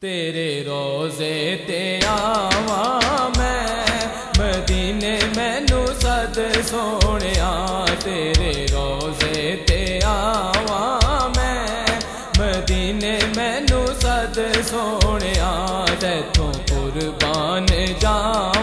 ਤੇਰੇ ਰੋਜ਼ੇ ਤੇ ਆਵਾਂ ਮੈਂ, ਮਦੀਨੇ ਮੈਨੂੰ ਸਦ ਸੋਹਣਿਆ। ਤੇਰੇ ਰੋਜ਼ੇ ਤੇ ਆਵਾਂ ਮੈਂ, ਮਦੀਨੇ ਮੈਨੂੰ ਸਦ ਸੋਹਣਿਆ। ਤੈਥੋਂ ਕੁਰਬਾਨ ਜਾਵਾਂ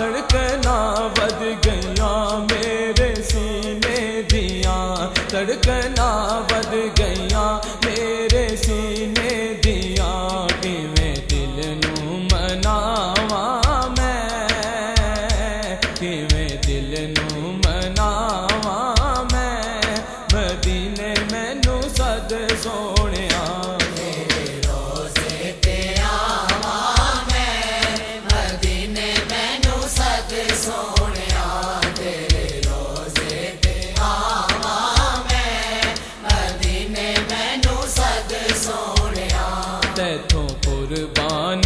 تڑکنا بد گیا میرے سینے دیا تڑکنا قربان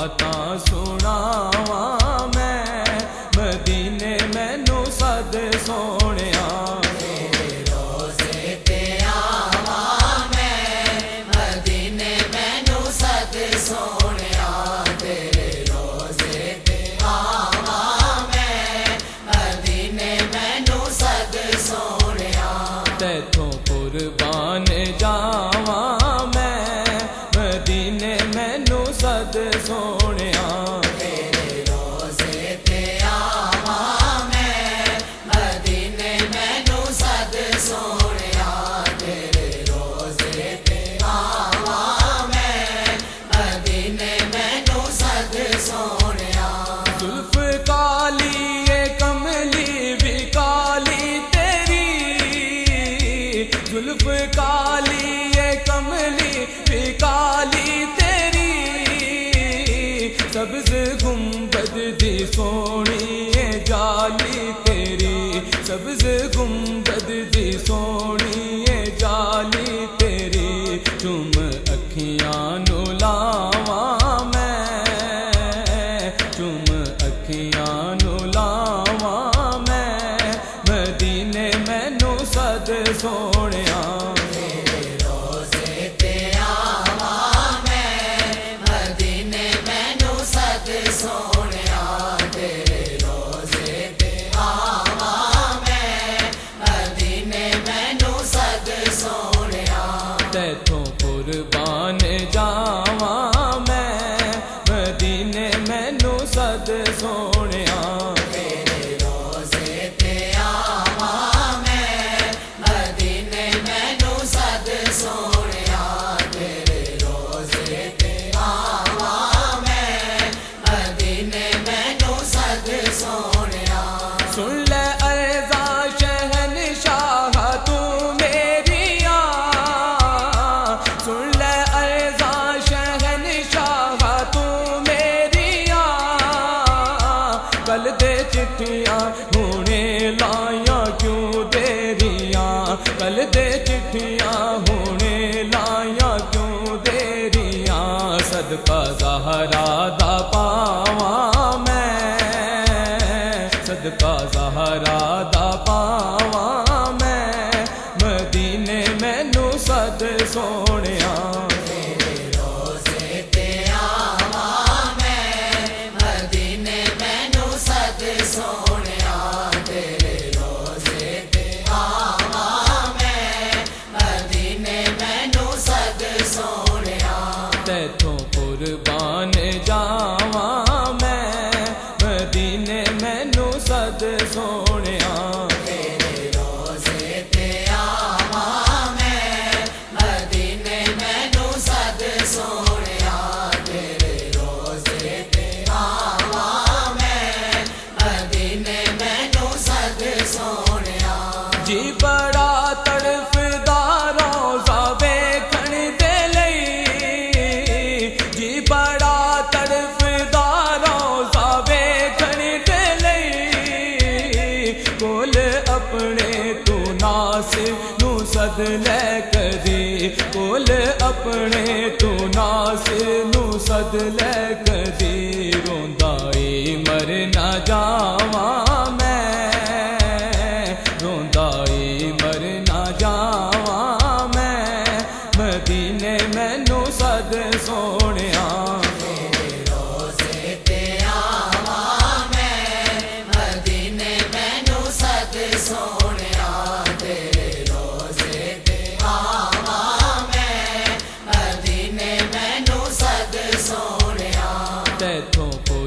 باتاں سنا زلف کالی یہ کملی بھی کالی تیری۔ سبز گنبد دی سونی ہے جالی تیری۔ سبز گنبد دی سونی ہے جالی تیری۔ چم اکھیاں نو لاواں میں چم اکھیاں نو لاواں میں۔ مدینے مینو سد سونیا ਸੋਹਣੇ چٹھیاں، ہونے لایا کیوں دیریاں کل دے چٹیاں ہونے لایا کیوں دیریاں صدقہ زہرا دا پاواں میں، صدقہ زہرا دا پاواں میں۔ مدینے مینو سد سونے ਜੀ ਬੜਾ ਤੜਫਦਾ ਰੋਜ਼ਾ ਵੇਖਣ ਦੇ ਲਈ। ਜੀ ਬੜਾ ਤੜਫਦਾ ਰੋਜ਼ਾ ਵੇਖਣ ਦੇ ਲਈ। ਕੋਲ ਆਪਣੇ ਤੂੰ ਨਾਸ ਨੂੰ ਸਦ ਲੈ ਕਦੇ। ਕੋਲ ਆਪਣੇ ਤੂੰ ਨਾਸ ਨੂੰ ਸਦ ਲੈ ਕਦੇ। ਰੋਂਦਾ ਏ ਮਰ ਨਾ ਜਾਵਾਂ।